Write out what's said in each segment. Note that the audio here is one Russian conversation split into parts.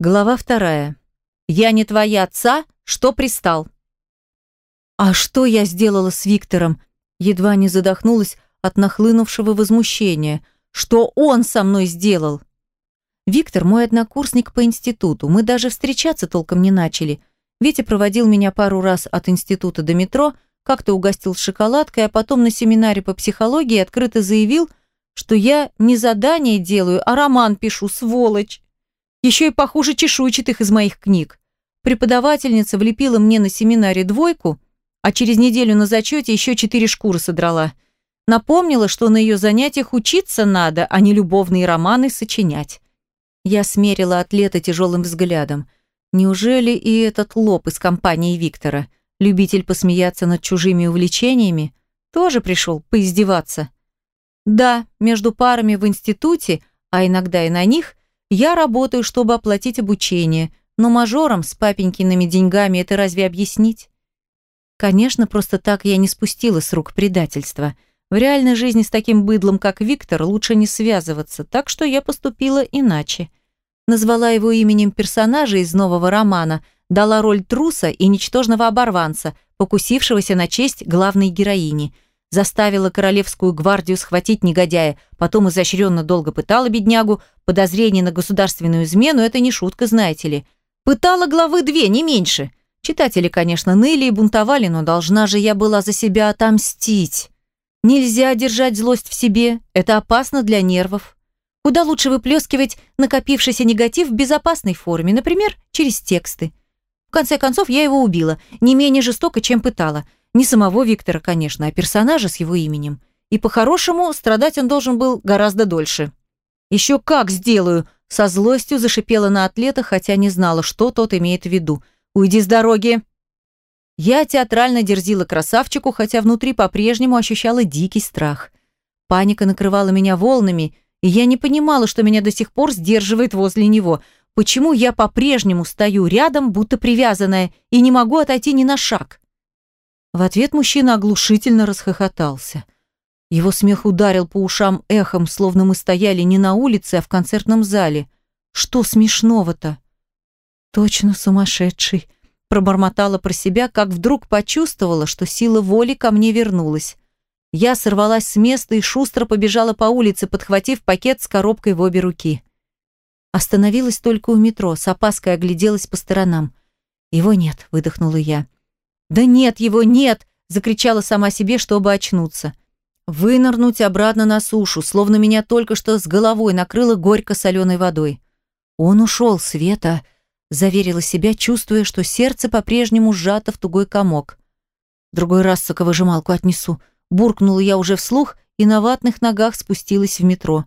Глава вторая. «Я не твоя отца, что пристал?» «А что я сделала с Виктором?» Едва не задохнулась от нахлынувшего возмущения. «Что он со мной сделал?» Виктор мой однокурсник по институту. Мы даже встречаться толком не начали. Витя проводил меня пару раз от института до метро, как-то угостил шоколадкой, а потом на семинаре по психологии открыто заявил, что я не задание делаю, а роман пишу, сволочь. Еще и похуже чешуйчатых из моих книг. Преподавательница влепила мне на семинаре двойку, а через неделю на зачете еще четыре шкуры содрала. Напомнила, что на ее занятиях учиться надо, а не любовные романы сочинять. Я смерила атлета тяжелым взглядом. Неужели и этот лоб из компании Виктора, любитель посмеяться над чужими увлечениями, тоже пришел поиздеваться? Да, между парами в институте, а иногда и на них, я работаю, чтобы оплатить обучение, но мажорам с папенькиными деньгами это разве объяснить? Конечно, просто так я не спустила с рук предательства. В реальной жизни с таким быдлом, как Виктор, лучше не связываться, так что я поступила иначе. Назвала его именем персонажа из нового романа, дала роль труса и ничтожного оборванца, покусившегося на честь главной героини – заставила королевскую гвардию схватить негодяя, потом изощренно долго пытала беднягу, подозрение на государственную измену – это не шутка, знаете ли. Пытала главы две, не меньше. Читатели, конечно, ныли и бунтовали, но должна же я была за себя отомстить. Нельзя держать злость в себе, это опасно для нервов. Куда лучше выплескивать накопившийся негатив в безопасной форме, например, через тексты. В конце концов, я его убила, не менее жестоко, чем пытала – не самого Виктора, конечно, а персонажа с его именем. И по-хорошему страдать он должен был гораздо дольше. «Еще как сделаю!» Со злостью зашипела на атлета, хотя не знала, что тот имеет в виду. «Уйди с дороги!» Я театрально дерзила красавчику, хотя внутри по-прежнему ощущала дикий страх. Паника накрывала меня волнами, и я не понимала, что меня до сих пор сдерживает возле него. Почему я по-прежнему стою рядом, будто привязанная, и не могу отойти ни на шаг? В ответ мужчина оглушительно расхохотался. Его смех ударил по ушам эхом, словно мы стояли не на улице, а в концертном зале. Что смешного-то? Точно сумасшедший, пробормотала про себя, как вдруг почувствовала, что сила воли ко мне вернулась. Я сорвалась с места и шустро побежала по улице, подхватив пакет с коробкой в обе руки. Остановилась только у метро, с опаской огляделась по сторонам. «Его нет», — выдохнула я. «Да нет его, нет!» – закричала сама себе, чтобы очнуться. Вынырнуть обратно на сушу, словно меня только что с головой накрыло горько-соленой водой. «Он ушел, Света!» – заверила себя, чувствуя, что сердце по-прежнему сжато в тугой комок. «Другой раз соковыжималку отнесу», – буркнула я уже вслух и на ватных ногах спустилась в метро.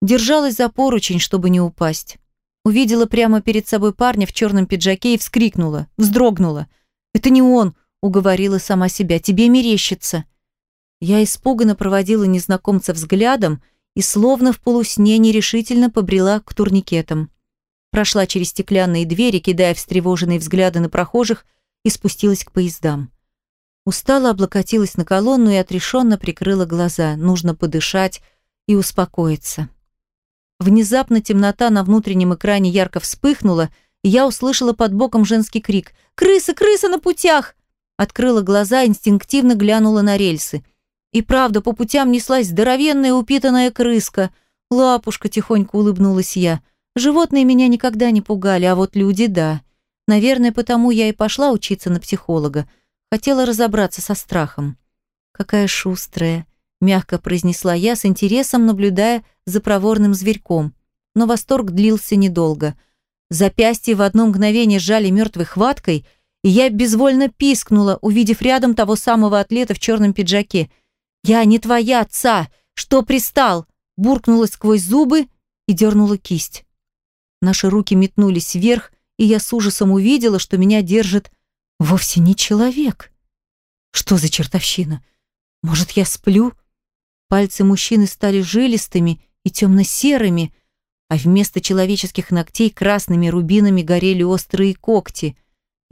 Держалась за поручень, чтобы не упасть. Увидела прямо перед собой парня в черном пиджаке и вскрикнула, вздрогнула. «Это не он!» Уговорила сама себя. «Тебе мерещится». Я испуганно проводила незнакомца взглядом и словно в полусне нерешительно побрела к турникетам. Прошла через стеклянные двери, кидая встревоженные взгляды на прохожих, и спустилась к поездам. Устала облокотилась на колонну и отрешенно прикрыла глаза. Нужно подышать и успокоиться. Внезапно темнота на внутреннем экране ярко вспыхнула, и я услышала под боком женский крик «Крыса, крыса на путях!» Открыла глаза, инстинктивно глянула на рельсы. И правда, по путям неслась здоровенная упитанная крыска. Лапушка, тихонько улыбнулась я. Животные меня никогда не пугали, а вот люди – да. Наверное, потому я и пошла учиться на психолога. Хотела разобраться со страхом. «Какая шустрая», – мягко произнесла я, с интересом наблюдая за проворным зверьком. Но восторг длился недолго. Запястье в одно мгновение сжали мертвой хваткой – и я безвольно пискнула, увидев рядом того самого атлета в черном пиджаке. «Я не твоя отца! Что пристал?» буркнула сквозь зубы и дернула кисть. Наши руки метнулись вверх, и я с ужасом увидела, что меня держит вовсе не человек. Что за чертовщина? Может, я сплю? Пальцы мужчины стали жилистыми и темно-серыми, а вместо человеческих ногтей красными рубинами горели острые когти.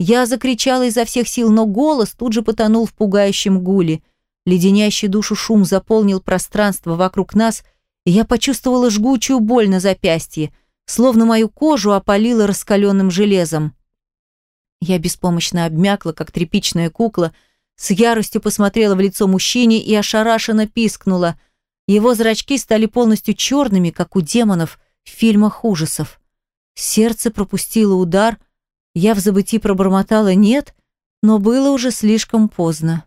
Я закричала изо всех сил, но голос тут же потонул в пугающем гуле. Леденящий душу шум заполнил пространство вокруг нас, и я почувствовала жгучую боль на запястье. словно мою кожу опалило раскаленным железом. Я беспомощно обмякла, как тряпичная кукла, с яростью посмотрела в лицо мужчине и ошарашенно пискнула. Его зрачки стали полностью черными, как у демонов в фильмах ужасов. Сердце пропустило удар, я в забытии пробормотала «нет», но было уже слишком поздно.